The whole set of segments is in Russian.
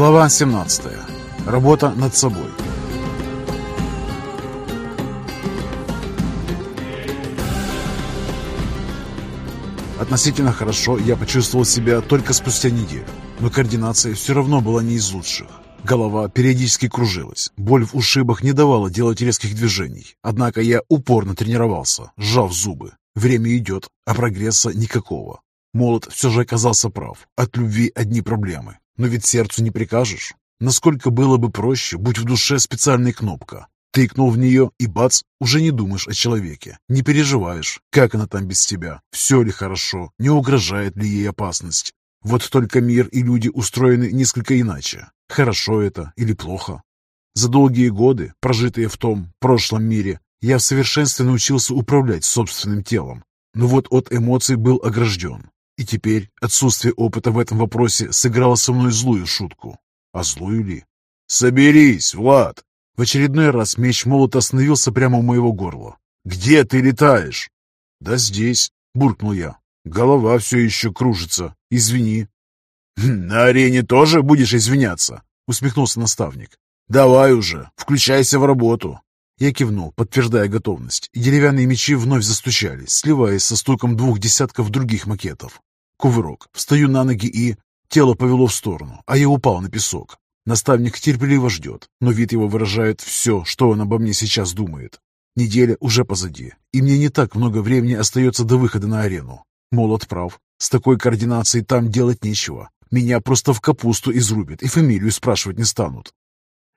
Глава 17. Работа над собой. Относительно хорошо я почувствовал себя только спустя неделю, но координация все равно была не из лучших. Голова периодически кружилась, боль в ушибах не давала делать резких движений. Однако я упорно тренировался, сжав зубы. Время идет, а прогресса никакого. Молот все же оказался прав. От любви одни проблемы. Но ведь сердцу не прикажешь. Насколько было бы проще, будь в душе специальная кнопка. Тыкнул в нее, и бац, уже не думаешь о человеке. Не переживаешь, как она там без тебя, все ли хорошо, не угрожает ли ей опасность. Вот только мир и люди устроены несколько иначе. Хорошо это или плохо? За долгие годы, прожитые в том прошлом мире, я в совершенстве научился управлять собственным телом. Но вот от эмоций был огражден. И теперь отсутствие опыта в этом вопросе сыграло со мной злую шутку. А злую ли? «Соберись, Влад!» В очередной раз меч молота остановился прямо у моего горла. «Где ты летаешь?» «Да здесь», — буркнул я. «Голова все еще кружится. Извини». «Хм, «На арене тоже будешь извиняться?» — усмехнулся наставник. «Давай уже, включайся в работу». Я кивнул, подтверждая готовность, и деревянные мечи вновь застучали, сливаясь со стуком двух десятков других макетов. Кувырок. Встаю на ноги и... Тело повело в сторону, а я упал на песок. Наставник терпеливо ждет, но вид его выражает все, что он обо мне сейчас думает. Неделя уже позади, и мне не так много времени остается до выхода на арену. Молот прав. С такой координацией там делать нечего. Меня просто в капусту изрубят и фамилию спрашивать не станут.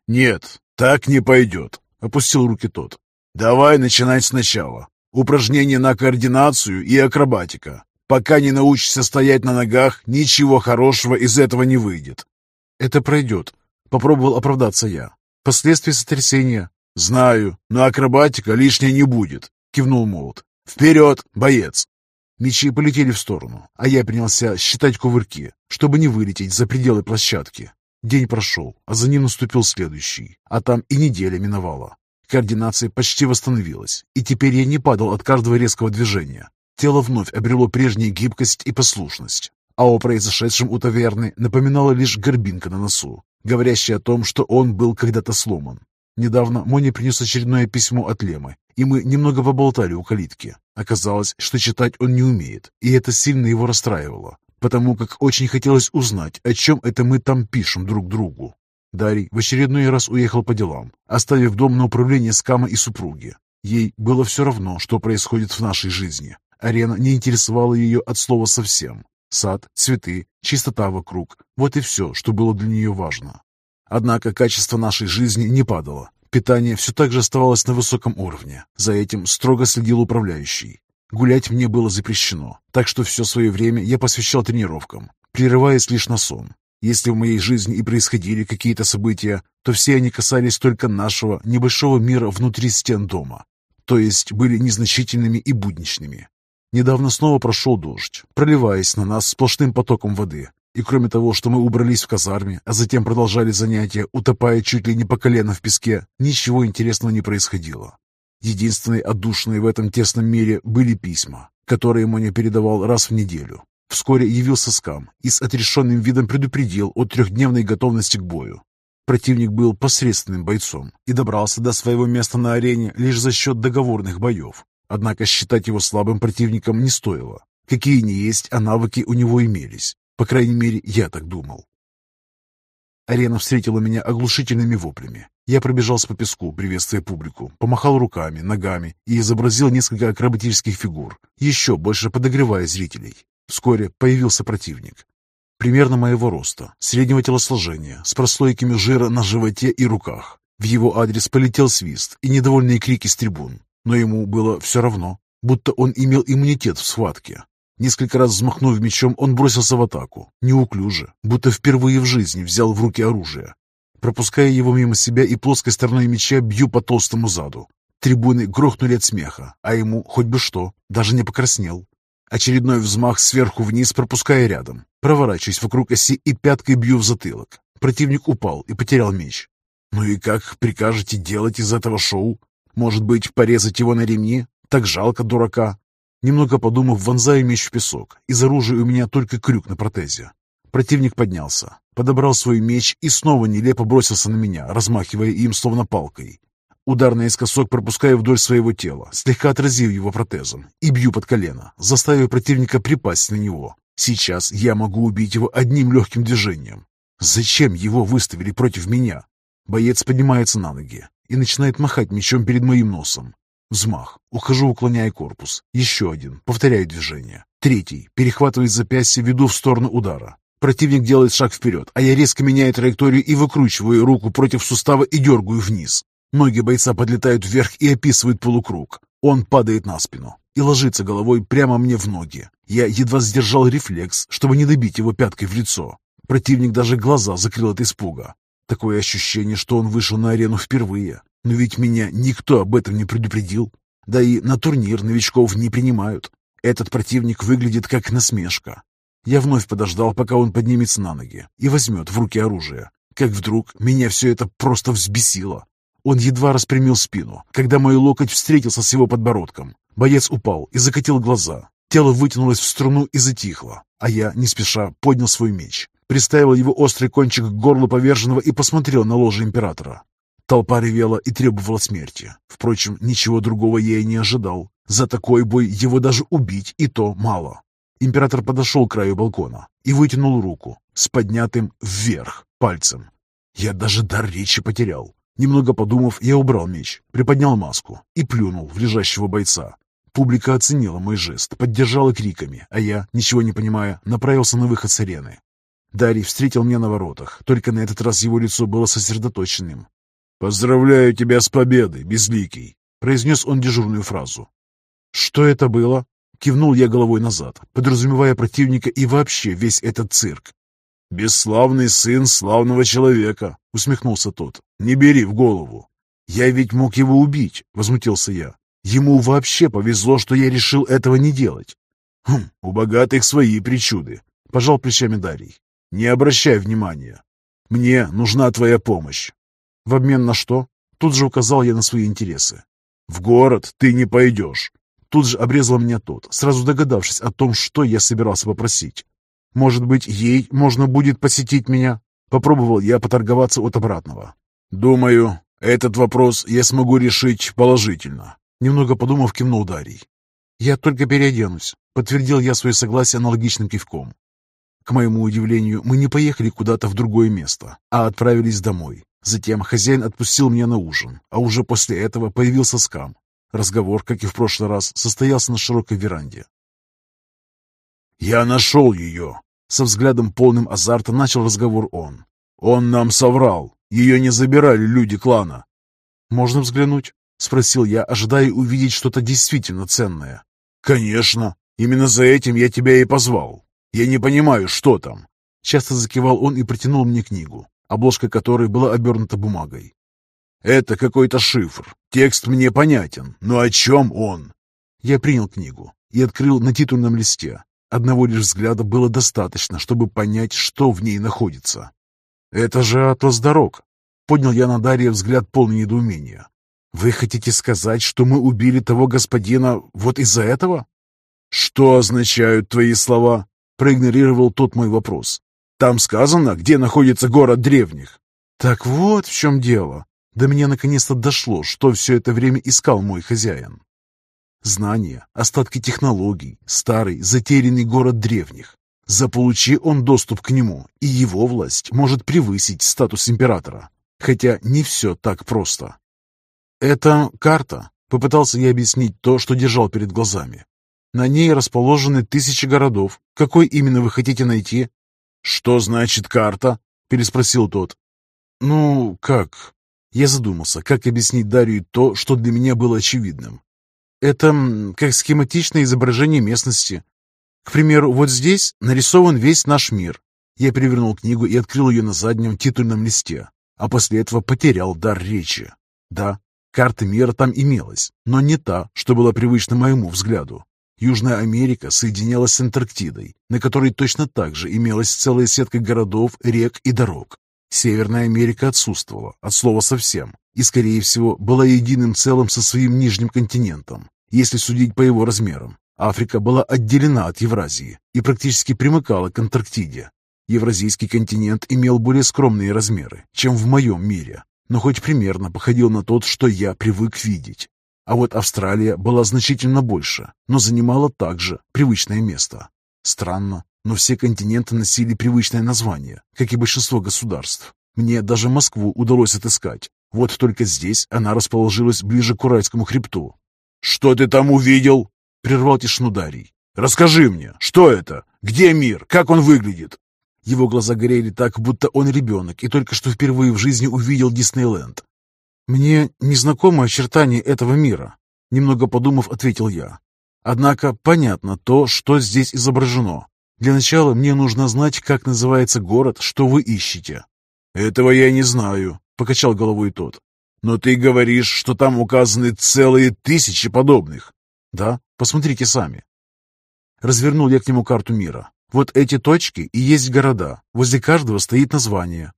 «Нет, так не пойдет», — опустил руки тот. «Давай начинать сначала. Упражнения на координацию и акробатика. Пока не научишься стоять на ногах, ничего хорошего из этого не выйдет. Это пройдет. Попробовал оправдаться я. Последствия сотрясения. Знаю, но акробатика лишней не будет, кивнул Молот. Вперед, боец! Мечи полетели в сторону, а я принялся считать кувырки, чтобы не вылететь за пределы площадки. День прошел, а за ним наступил следующий, а там и неделя миновала. Координация почти восстановилась, и теперь я не падал от каждого резкого движения. Тело вновь обрело прежнюю гибкость и послушность, а о произошедшем у таверны напоминала лишь горбинка на носу, говорящая о том, что он был когда-то сломан. Недавно Мони принес очередное письмо от Лемы, и мы немного поболтали у калитки. Оказалось, что читать он не умеет, и это сильно его расстраивало, потому как очень хотелось узнать, о чем это мы там пишем друг другу. Дарий в очередной раз уехал по делам, оставив дом на управление Скама и супруги. Ей было все равно, что происходит в нашей жизни. Арена не интересовала ее от слова совсем. Сад, цветы, чистота вокруг – вот и все, что было для нее важно. Однако качество нашей жизни не падало. Питание все так же оставалось на высоком уровне. За этим строго следил управляющий. Гулять мне было запрещено, так что все свое время я посвящал тренировкам, прерываясь лишь на сон. Если в моей жизни и происходили какие-то события, то все они касались только нашего небольшого мира внутри стен дома, то есть были незначительными и будничными. Недавно снова прошел дождь, проливаясь на нас сплошным потоком воды. И кроме того, что мы убрались в казарме, а затем продолжали занятия, утопая чуть ли не по колено в песке, ничего интересного не происходило. Единственной отдушиной в этом тесном мире были письма, которые Моня передавал раз в неделю. Вскоре явился Скам и с отрешенным видом предупредил о трехдневной готовности к бою. Противник был посредственным бойцом и добрался до своего места на арене лишь за счет договорных боев. Однако считать его слабым противником не стоило. Какие ни есть, а навыки у него имелись. По крайней мере, я так думал. Арена встретила меня оглушительными воплями. Я пробежался по песку, приветствуя публику, помахал руками, ногами и изобразил несколько акробатических фигур, еще больше подогревая зрителей. Вскоре появился противник. Примерно моего роста, среднего телосложения, с прослойками жира на животе и руках. В его адрес полетел свист и недовольные крики с трибун но ему было все равно, будто он имел иммунитет в схватке. Несколько раз взмахнув мечом, он бросился в атаку, неуклюже, будто впервые в жизни взял в руки оружие. Пропуская его мимо себя и плоской стороной меча, бью по толстому заду. Трибуны грохнули от смеха, а ему хоть бы что, даже не покраснел. Очередной взмах сверху вниз, пропуская рядом. Проворачиваюсь вокруг оси и пяткой бью в затылок. Противник упал и потерял меч. «Ну и как прикажете делать из этого шоу?» Может быть, порезать его на ремни? Так жалко дурака. Немного подумав, вонзаю меч в песок. Из оружия у меня только крюк на протезе. Противник поднялся, подобрал свой меч и снова нелепо бросился на меня, размахивая им словно палкой. Удар наискосок пропускаю вдоль своего тела, слегка отразив его протезом, и бью под колено, заставив противника припасть на него. Сейчас я могу убить его одним легким движением. Зачем его выставили против меня? Боец поднимается на ноги и начинает махать мечом перед моим носом. Взмах. Ухожу, уклоняя корпус. Еще один. Повторяю движение. Третий. Перехватывает запястье, веду в сторону удара. Противник делает шаг вперед, а я резко меняю траекторию и выкручиваю руку против сустава и дергаю вниз. Ноги бойца подлетают вверх и описывают полукруг. Он падает на спину и ложится головой прямо мне в ноги. Я едва сдержал рефлекс, чтобы не добить его пяткой в лицо. Противник даже глаза закрыл от испуга. Такое ощущение, что он вышел на арену впервые. Но ведь меня никто об этом не предупредил. Да и на турнир новичков не принимают. Этот противник выглядит как насмешка. Я вновь подождал, пока он поднимется на ноги и возьмет в руки оружие. Как вдруг меня все это просто взбесило. Он едва распрямил спину, когда мой локоть встретился с его подбородком. Боец упал и закатил глаза. Тело вытянулось в струну и затихло, а я, не спеша, поднял свой меч, приставил его острый кончик к горлу поверженного и посмотрел на ложе императора. Толпа ревела и требовала смерти. Впрочем, ничего другого я и не ожидал. За такой бой его даже убить и то мало. Император подошел к краю балкона и вытянул руку с поднятым вверх пальцем. Я даже дар речи потерял. Немного подумав, я убрал меч, приподнял маску и плюнул в лежащего бойца. Публика оценила мой жест, поддержала криками, а я, ничего не понимая, направился на выход с арены. Дарий встретил меня на воротах, только на этот раз его лицо было сосредоточенным. «Поздравляю тебя с победой, Безликий!» — произнес он дежурную фразу. «Что это было?» — кивнул я головой назад, подразумевая противника и вообще весь этот цирк. «Бесславный сын славного человека», — усмехнулся тот. «Не бери в голову». «Я ведь мог его убить», — возмутился я. «Ему вообще повезло, что я решил этого не делать». «Хм, у богатых свои причуды», — пожал плечами Дарий. «Не обращай внимания. Мне нужна твоя помощь». «В обмен на что?» Тут же указал я на свои интересы. «В город ты не пойдешь». Тут же обрезал меня тот, сразу догадавшись о том, что я собирался попросить. Может быть, ей можно будет посетить меня? Попробовал я поторговаться от обратного. Думаю, этот вопрос я смогу решить положительно. Немного подумав, кивнул Дарий. Я только переоденусь. Подтвердил я свое согласие аналогичным кивком. К моему удивлению, мы не поехали куда-то в другое место, а отправились домой. Затем хозяин отпустил меня на ужин, а уже после этого появился скам. Разговор, как и в прошлый раз, состоялся на широкой веранде. «Я нашел ее!» Со взглядом полным азарта начал разговор он. «Он нам соврал. Ее не забирали люди клана». «Можно взглянуть?» — спросил я, ожидая увидеть что-то действительно ценное. «Конечно. Именно за этим я тебя и позвал. Я не понимаю, что там». Часто закивал он и протянул мне книгу, обложка которой была обернута бумагой. «Это какой-то шифр. Текст мне понятен, но о чем он?» Я принял книгу и открыл на титульном листе. Одного лишь взгляда было достаточно, чтобы понять, что в ней находится. «Это же атлас дорог!» — поднял я на Дарья взгляд полный недоумения. «Вы хотите сказать, что мы убили того господина вот из-за этого?» «Что означают твои слова?» — проигнорировал тот мой вопрос. «Там сказано, где находится город древних». «Так вот в чем дело. До меня наконец-то дошло, что все это время искал мой хозяин. Знания, остатки технологий, старый, затерянный город древних. Заполучи он доступ к нему, и его власть может превысить статус императора. Хотя не все так просто. Это карта. Попытался я объяснить то, что держал перед глазами. На ней расположены тысячи городов. Какой именно вы хотите найти? Что значит карта? Переспросил тот. Ну, как? Я задумался, как объяснить Дарью то, что для меня было очевидным. Это как схематичное изображение местности. К примеру, вот здесь нарисован весь наш мир. Я перевернул книгу и открыл ее на заднем титульном листе, а после этого потерял дар речи. Да, карта мира там имелась, но не та, что была привычна моему взгляду. Южная Америка соединялась с Антарктидой, на которой точно так же имелась целая сетка городов, рек и дорог. Северная Америка отсутствовала, от слова совсем, и, скорее всего, была единым целым со своим нижним континентом если судить по его размерам. Африка была отделена от Евразии и практически примыкала к Антарктиде. Евразийский континент имел более скромные размеры, чем в моем мире, но хоть примерно походил на тот, что я привык видеть. А вот Австралия была значительно больше, но занимала также привычное место. Странно, но все континенты носили привычное название, как и большинство государств. Мне даже Москву удалось отыскать. Вот только здесь она расположилась ближе к Уральскому хребту. «Что ты там увидел?» — прервал тишину Дарий. «Расскажи мне, что это? Где мир? Как он выглядит?» Его глаза горели так, будто он ребенок и только что впервые в жизни увидел Диснейленд. «Мне незнакомы очертания этого мира», — немного подумав, ответил я. «Однако понятно то, что здесь изображено. Для начала мне нужно знать, как называется город, что вы ищете». «Этого я не знаю», — покачал головой тот. «Но ты говоришь, что там указаны целые тысячи подобных». «Да, посмотрите сами». Развернул я к нему карту мира. Вот эти точки и есть города. Возле каждого стоит название.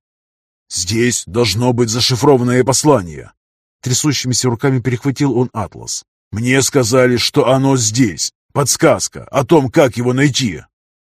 «Здесь должно быть зашифрованное послание!» Трясущимися руками перехватил он атлас. «Мне сказали, что оно здесь. Подсказка о том, как его найти».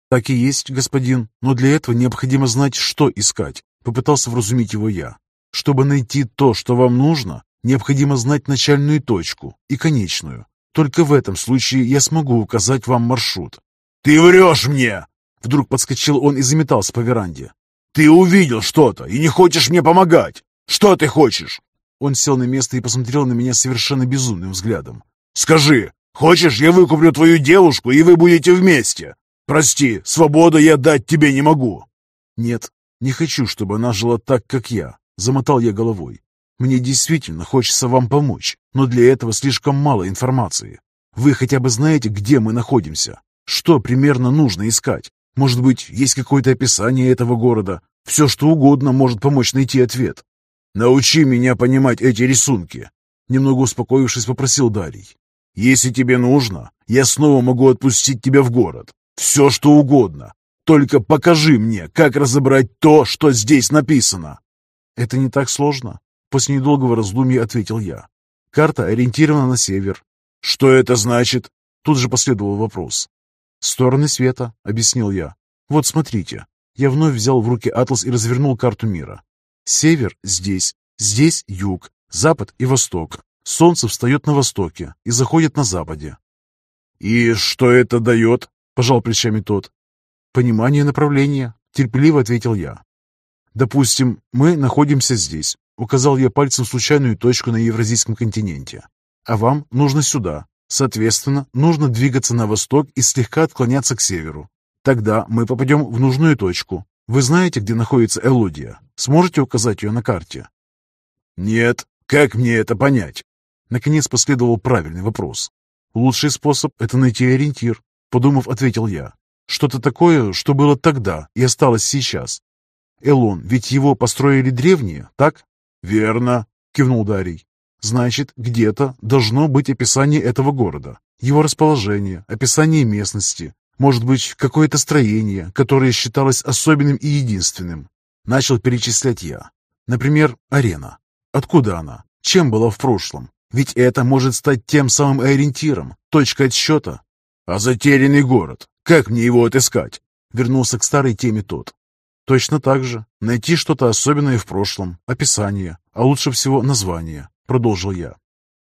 «Так и есть, господин, но для этого необходимо знать, что искать», — попытался вразумить его я. «Чтобы найти то, что вам нужно, необходимо знать начальную точку и конечную. Только в этом случае я смогу указать вам маршрут». «Ты врешь мне!» Вдруг подскочил он и заметался по веранде. «Ты увидел что-то и не хочешь мне помогать! Что ты хочешь?» Он сел на место и посмотрел на меня совершенно безумным взглядом. «Скажи, хочешь, я выкуплю твою девушку, и вы будете вместе? Прости, свободу я дать тебе не могу!» «Нет, не хочу, чтобы она жила так, как я», — замотал я головой. «Мне действительно хочется вам помочь, но для этого слишком мало информации. Вы хотя бы знаете, где мы находимся? Что примерно нужно искать? Может быть, есть какое-то описание этого города? Все, что угодно может помочь найти ответ. Научи меня понимать эти рисунки. Немного успокоившись, попросил Дарий. Если тебе нужно, я снова могу отпустить тебя в город. Все, что угодно. Только покажи мне, как разобрать то, что здесь написано. Это не так сложно. После недолгого раздумья ответил я. Карта ориентирована на север. Что это значит? Тут же последовал вопрос. «Стороны света», — объяснил я. «Вот смотрите». Я вновь взял в руки атлас и развернул карту мира. Север здесь, здесь юг, запад и восток. Солнце встает на востоке и заходит на западе. «И что это дает?» — пожал плечами тот. «Понимание направления», — терпеливо ответил я. «Допустим, мы находимся здесь», — указал я пальцем случайную точку на Евразийском континенте. «А вам нужно сюда. Соответственно, нужно двигаться на восток и слегка отклоняться к северу. Тогда мы попадем в нужную точку. Вы знаете, где находится Элодия? Сможете указать ее на карте? Нет. Как мне это понять? Наконец последовал правильный вопрос. Лучший способ – это найти ориентир, подумав, ответил я. Что-то такое, что было тогда и осталось сейчас. Элон, ведь его построили древние, так? Верно, кивнул Дарий. Значит, где-то должно быть описание этого города, его расположение, описание местности, может быть, какое-то строение, которое считалось особенным и единственным. Начал перечислять я. Например, арена. Откуда она? Чем была в прошлом? Ведь это может стать тем самым ориентиром, точкой отсчета. А затерянный город, как мне его отыскать? Вернулся к старой теме тот. Точно так же. Найти что-то особенное в прошлом, описание, а лучше всего название. — продолжил я.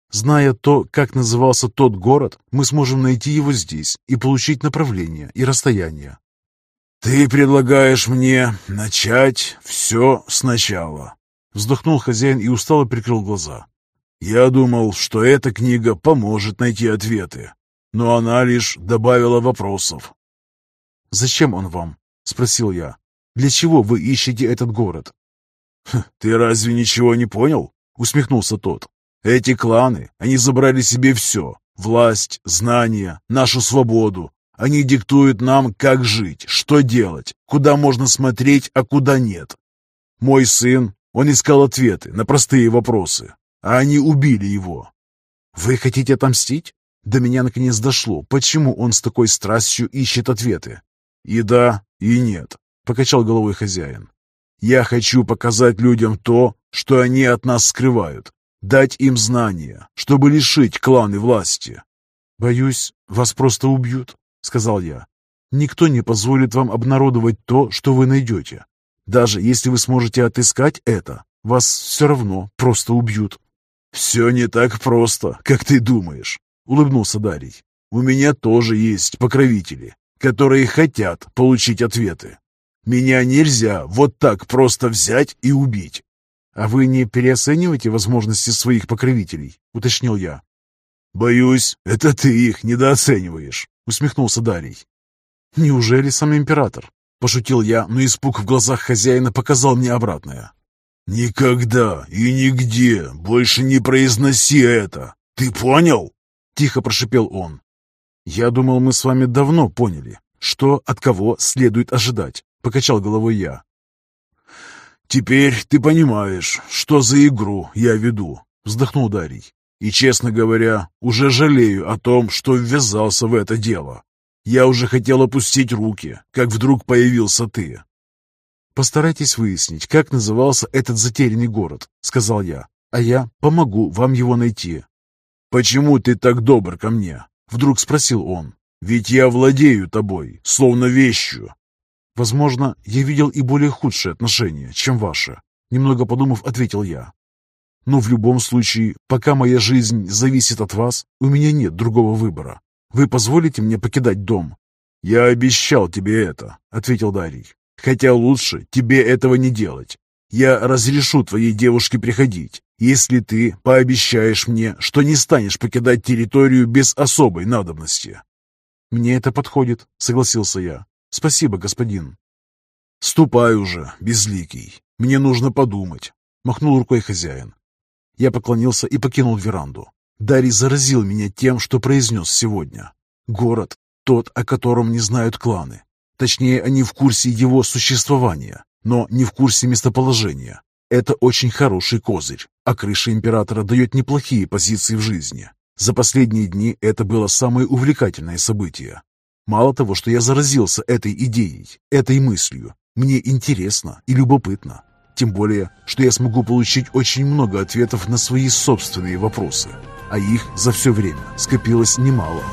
«Зная то, как назывался тот город, мы сможем найти его здесь и получить направление и расстояние». «Ты предлагаешь мне начать все сначала», — вздохнул хозяин и устало прикрыл глаза. «Я думал, что эта книга поможет найти ответы, но она лишь добавила вопросов». «Зачем он вам?» — спросил я. «Для чего вы ищете этот город?» «Ты разве ничего не понял?» Усмехнулся тот. Эти кланы, они забрали себе все. Власть, знания, нашу свободу. Они диктуют нам, как жить, что делать, куда можно смотреть, а куда нет. Мой сын, он искал ответы на простые вопросы, а они убили его. Вы хотите отомстить? До меня наконец дошло, почему он с такой страстью ищет ответы. И да, и нет, покачал головой хозяин. Я хочу показать людям то, что они от нас скрывают, дать им знания, чтобы лишить кланы власти. «Боюсь, вас просто убьют», — сказал я. Никто не позволит вам обнародовать то, что вы найдете. Даже если вы сможете отыскать это, вас все равно просто убьют». «Все не так просто, как ты думаешь», — улыбнулся Дарий. «У меня тоже есть покровители, которые хотят получить ответы. Меня нельзя вот так просто взять и убить». «А вы не переоцениваете возможности своих покровителей?» — уточнил я. «Боюсь, это ты их недооцениваешь», — усмехнулся Дарий. «Неужели сам император?» — пошутил я, но испуг в глазах хозяина показал мне обратное. «Никогда и нигде больше не произноси это! Ты понял?» — тихо прошипел он. «Я думал, мы с вами давно поняли, что от кого следует ожидать», — покачал головой я. «Теперь ты понимаешь, что за игру я веду», — вздохнул Дарий. «И, честно говоря, уже жалею о том, что ввязался в это дело. Я уже хотел опустить руки, как вдруг появился ты. «Постарайтесь выяснить, как назывался этот затерянный город», — сказал я, «а я помогу вам его найти». «Почему ты так добр ко мне?» — вдруг спросил он. «Ведь я владею тобой, словно вещью». «Возможно, я видел и более худшие отношения, чем ваши», — немного подумав, ответил я. «Но в любом случае, пока моя жизнь зависит от вас, у меня нет другого выбора. Вы позволите мне покидать дом?» «Я обещал тебе это», — ответил Дарий. Хотя лучше тебе этого не делать. Я разрешу твоей девушке приходить, если ты пообещаешь мне, что не станешь покидать территорию без особой надобности». «Мне это подходит», — согласился я. «Спасибо, господин». «Ступай уже, безликий. Мне нужно подумать», — махнул рукой хозяин. Я поклонился и покинул веранду. Дарий заразил меня тем, что произнес сегодня. Город, тот, о котором не знают кланы, Точнее, они в курсе его существования, но не в курсе местоположения. Это очень хороший козырь, а крыша императора дает неплохие позиции в жизни. За последние дни это было самое увлекательное событие. Мало того, что я заразился этой идеей, этой мыслью, мне интересно и любопытно. Тем более, что я смогу получить очень много ответов на свои собственные вопросы, а их за все время скопилось немало.